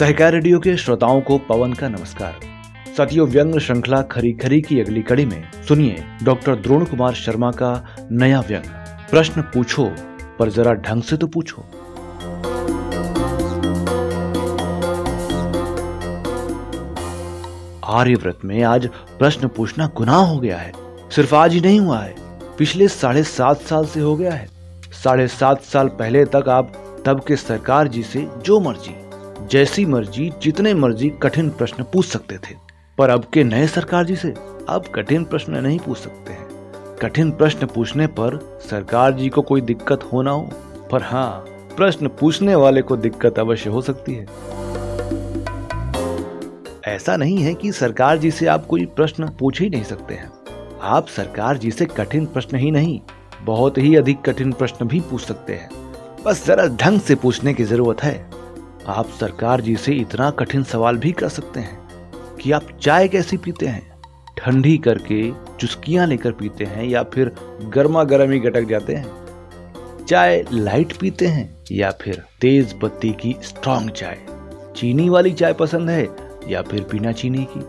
सहकार radio के श्रोताओं को पवन का नमस्कार। साथियों व्यंग श्रृंखला खरी खरी की अगली कड़ी में सुनिए डॉक्टर द्रोण कुमार शर्मा का नया व्यंग प्रश्न पूछो, पर जरा ढंग से तो पूछो। आर्यव्रत में आज प्रश्न पूछना गुनाह हो गया है। सिर्फ़ आज ही नहीं हुआ है, पिछले साढ़े सात साल से हो गया है। साढ़े सात साल पहले तक आप तब के सरकार जी से जो मर्ज़ी जैसी मर्ज़ी, जितने मर्ज़ी कठिन प्रश्न पूछ सकते थे। पर अब के नए सरकार जी से अब कठिन प्रश्न नहीं पूछ सकते हैं। कठिन प्रश्न पूछने पर सरकार जी को कोई दिक्कत हो ना हो। पर हाँ प्रश्न पूछने वाले को दिक्कत अवश्य हो सकती है। ऐसा नहीं है कि सरकार जी से आप कोई प्रश्न पूछ ही नहीं सकते हैं। आप सरकार जी से कठिन प्रश्न ही नहीं, बहुत ही अधिक कठिन प्रश्न भी पूछ सकते हैं। बस जरा ढंग से पूछने की ज़रूरत है। आप सरकार जी से इतना कठिन सवाल भी कर सकते हैं कि आप चाय कैसी पीते हैं? ठंडी करके चुस्कियाँ लेकर पीते हैं या फिर गर्मा गर्म ही गटक जाते हैं? चाय लाइट पीते हैं या फिर तेज पत्ती की स्ट्रॉन्ग चाय? चीनी वाली चाय पसंद है या फिर बिना चीनी की?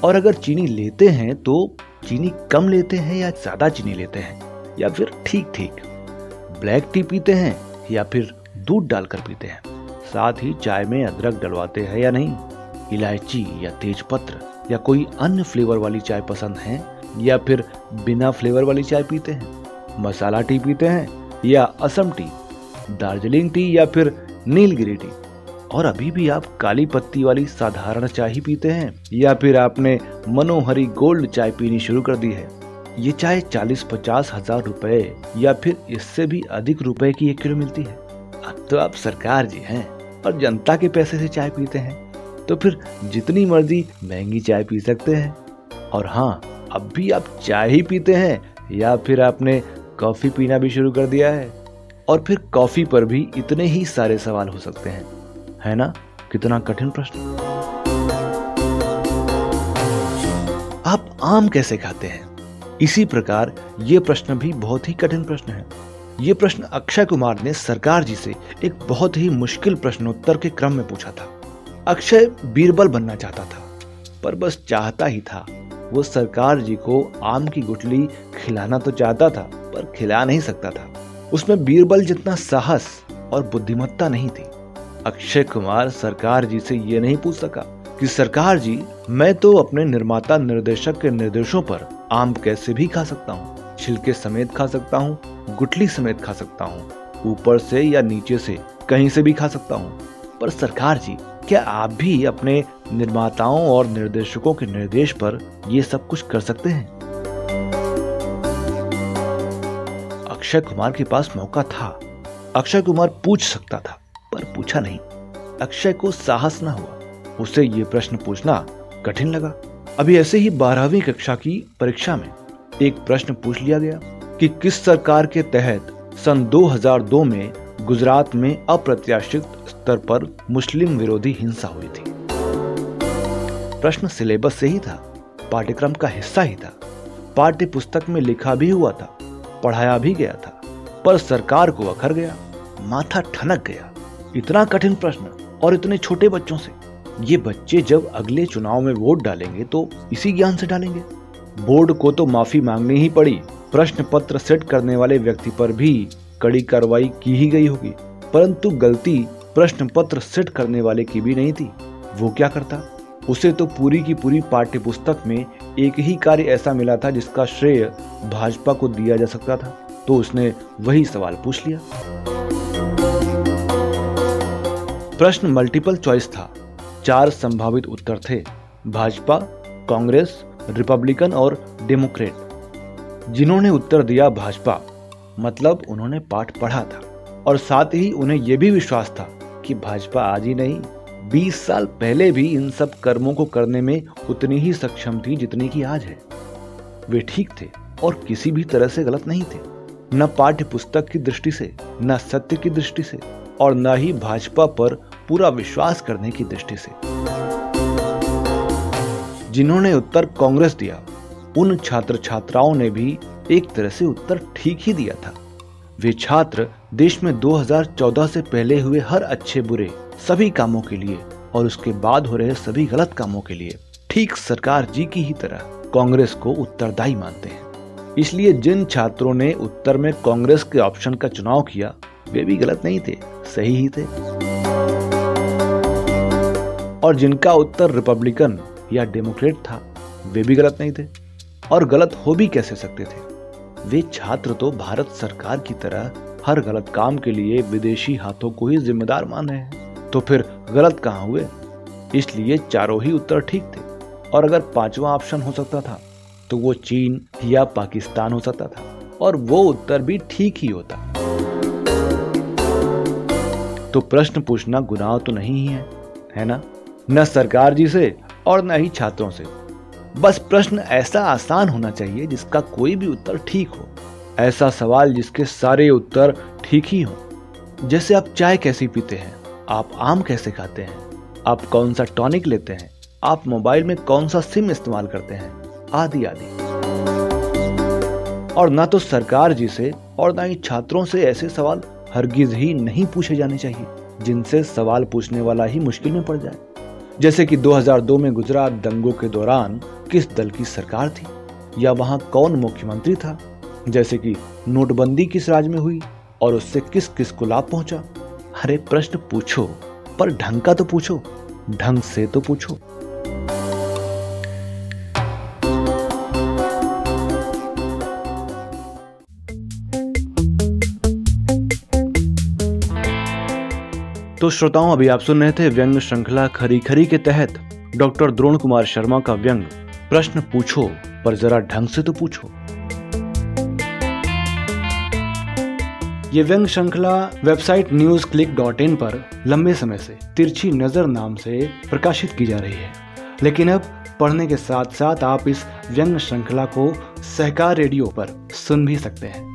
और अगर चीनी लेते हैं तो चीनी कम लेते हैं या ज़्यादा चीनी लेते हैं? या फिर ठीक ठीक ब्लैक टी पीते हैं या फिर दूध डालकर पीते हैं? साथ ही चाय में अदरक डलवाते हैं या नहीं? इलायची या तेज पत्र या कोई अन्य फ्लेवर वाली चाय पसंद है? या फिर बिना फ्लेवर वाली चाय पीते हैं? मसाला टी पीते हैं? या असम टी, दार्जिलिंग टी या फिर नीलगिरी टी? और अभी भी आप काली पत्ती वाली साधारण चाय ही पीते हैं? या फिर आपने मनोहरी गोल्ड चाय पीनी शुरू कर दी है? ये चाय चालीस पचास हज़ार रुपए या फिर इससे भी अधिक रुपए की एक किलो मिलती है। अब तो आप सरकार जी हैं। और जनता के पैसे से चाय पीते हैं तो फिर जितनी मर्ज़ी महँगी चाय पी सकते हैं। और हाँ अब भी आप चाय ही पीते हैं, या फिर आपने कॉफ़ी पीना भी शुरू कर दिया है। और फिर कॉफ़ी पर भी इतने ही सारे सवाल हो सकते हैं, है ना? कितना कठिन प्रश्न। आप आम कैसे खाते हैं? इसी प्रकार ये प्रश्न भी बहुत ही कठिन प्रश्न है। ये प्रश्न अक्षय कुमार ने सरकार जी से एक बहुत ही मुश्किल प्रश्नोत्तर के क्रम में पूछा था। अक्षय बीरबल बनना चाहता था, पर बस चाहता ही था। वो सरकार जी को आम की गुटली खिलाना तो चाहता था, पर खिला नहीं सकता था। उसमें बीरबल जितना साहस और बुद्धिमत्ता नहीं थी। अक्षय कुमार सरकार जी से ये नहीं पूछ सका कि सरकार जी, मैं तो अपने निर्माता निर्देशक के निर्देशों पर आम कैसे भी खा सकता हूँ, छिलके समेत खा सकता हूँ गुटली समेत खा सकता हूँ। ऊपर से या नीचे से कहीं से भी खा सकता हूँ। पर सरकार जी, क्या आप भी अपने निर्माताओं और निर्देशकों के निर्देश पर ये सब कुछ कर सकते हैं? अक्षय कुमार के पास मौका था। अक्षय कुमार पूछ सकता था, पर पूछा नहीं। अक्षय को साहस न हुआ। उसे ये प्रश्न पूछना कठिन लगा। अभी ऐसे ही बारहवीं कक्षा की परीक्षा में एक प्रश्न पूछ लिया गया। कि किस सरकार के तहत सन 2002 में गुजरात में अप्रत्याशित स्तर पर मुस्लिम विरोधी हिंसा हुई थी। प्रश्न सिलेबस से ही था, पाठ्यक्रम का हिस्सा ही था। पाठ्य पुस्तक में लिखा भी हुआ था, पढ़ाया भी गया था, पर सरकार को अखर गया, माथा ठनक गया। इतना कठिन प्रश्न और इतने छोटे बच्चों से। ये बच्चे जब अगले चुनाव में वोट डालेंगे तो इसी ज्ञान से डालेंगे। बोर्ड को तो माफ़ी मांगनी ही पड़ी। प्रश्न पत्र सेट करने वाले व्यक्ति पर भी कड़ी कार्रवाई की ही गई होगी। परंतु गलती प्रश्न पत्र सेट करने वाले की भी नहीं थी। वो क्या करता? उसे तो पूरी की पूरी पाठ्य पुस्तक में एक ही कार्य ऐसा मिला था जिसका श्रेय भाजपा को दिया जा सकता था। तो उसने वही सवाल पूछ लिया। प्रश्न मल्टीपल चॉइस था। चार संभावित उत्तर थे। भाजपा, कांग्रेस, रिपब्लिकन और डेमोक्रेट। जिन्होंने उत्तर दिया भाजपा मतलब उन्होंने पाठ पढ़ा था। और साथ ही उन्हें यह भी विश्वास था कि भाजपा आज ही नहीं 20 साल पहले भी इन सब कर्मों को करने में उतनी ही सक्षम थी जितनी की आज है। वे ठीक थे और किसी भी तरह से गलत नहीं थे। न पाठ्य पुस्तक की दृष्टि से, न सत्य की दृष्टि से और न ही भाजपा पर पूरा विश्वास करने की दृष्टि से। जिन्होंने उत्तर कांग्रेस दिया उन छात्र छात्राओं ने भी एक तरह से उत्तर ठीक ही दिया था। वे छात्र देश में 2014 से पहले हुए हर अच्छे बुरे सभी कामों के लिए और उसके बाद हो रहे सभी गलत कामों के लिए ठीक सरकार जी की ही तरह कांग्रेस को उत्तरदायी मानते हैं। इसलिए जिन छात्रों ने उत्तर में कांग्रेस के ऑप्शन का चुनाव किया, वे भी गलत नहीं थे, सही ही थे। और जिनका उत्तर रिपब्लिकन या डेमोक्रेट था, वे भी गलत नहीं थे। और गलत हो भी कैसे सकते थे? वे छात्र तो भारत सरकार की तरह हर गलत काम के लिए विदेशी हाथों को ही जिम्मेदार मान रहे हैं। तो फिर गलत कहाँ हुए? इसलिए चारों ही उत्तर ठीक थे। और अगर पांचवा ऑप्शन हो सकता था तो वो चीन या पाकिस्तान हो सकता था। और वो उत्तर भी ठीक ही होता। तो प्रश्न पूछना गुनाह तो नहीं ही है ना? न सरकार जी से और न ही छात्रों से। बस प्रश्न ऐसा आसान होना चाहिए जिसका कोई भी उत्तर ठीक हो। ऐसा सवाल जिसके सारे उत्तर ठीक ही हो। जैसे आप चाय कैसी पीते हैं? आप आम कैसे खाते हैं? आप कौन सा टॉनिक लेते हैं? आप मोबाइल में कौन सा सिम इस्तेमाल करते हैं? आदि आदि। और ना तो सरकार जी से और ना ही छात्रों से ऐसे सवाल हरगिज ही नहीं पूछे जाने चाहिए, जिनसे सवाल पूछने वाला ही मुश्किल में पड़ जाए। जैसे कि 2002 में गुजरात दंगों के दौरान किस दल की सरकार थी? या वहाँ कौन मुख्यमंत्री था? जैसे कि नोटबंदी किस राज्य में हुई और उससे किस किस को लाभ पहुँचा? अरे प्रश्न पूछो, पर ढंग का तो पूछो, ढंग से तो पूछो। तो श्रोताओं, अभी आप सुन रहे थे व्यंग श्रृंखला खरी खरी के तहत डॉक्टर द्रोण कुमार शर्मा का व्यंग। प्रश्न पूछो, पर जरा ढंग से तो पूछो। ये व्यंग श्रृंखला website news click dot in पर लंबे समय से तिरछी नज़र नाम से प्रकाशित की जा रही है। लेकिन अब पढ़ने के साथ साथ आप इस व्यंग श्रृंखला को सहकार रेडियो पर सुन भी सकते हैं।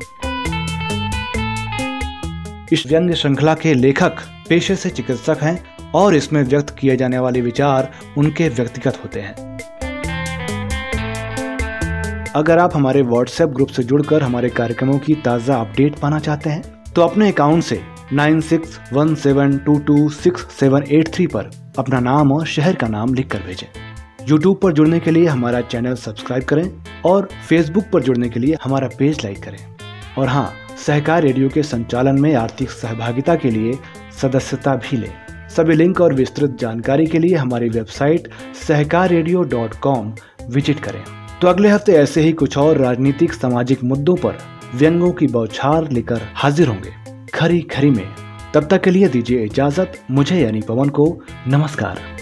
इस व्यंग श्रृंखला के लेखक पेशे से चिकित्सक हैं और इसमें व्यक्त किए जाने वाले विचार उनके व्यक्तिगत होते हैं। अगर आप हमारे व्हाट्सएप ग्रुप से जुड़कर हमारे कार्यक्रमों की ताज़ा अपडेट पाना चाहते हैं तो अपने अकाउंट से 9617226783 पर अपना नाम और शहर का नाम लिख कर भेजें। यूट्यूब पर जुड़ने के लिए हमारा चैनल सब्सक्राइब करें और फेसबुक पर जुड़ने के लिए हमारा पेज लाइक करें। और हाँ सहकार रेडियो के संचालन में आर्थिक सहभागिता के लिए सदस्यता भी लें। सभी लिंक और विस्तृत जानकारी के लिए हमारी website Sahkar radio dot com visit करें। तो अगले हफ़्ते ऐसे ही कुछ और राजनीतिक सामाजिक मुद्दों पर व्यंगों की बौछार लेकर हाजिर होंगे। खरी खरी में। तब तक के लिए दीजिए इजाज़त। मुझे यानी पवन को नमस्कार।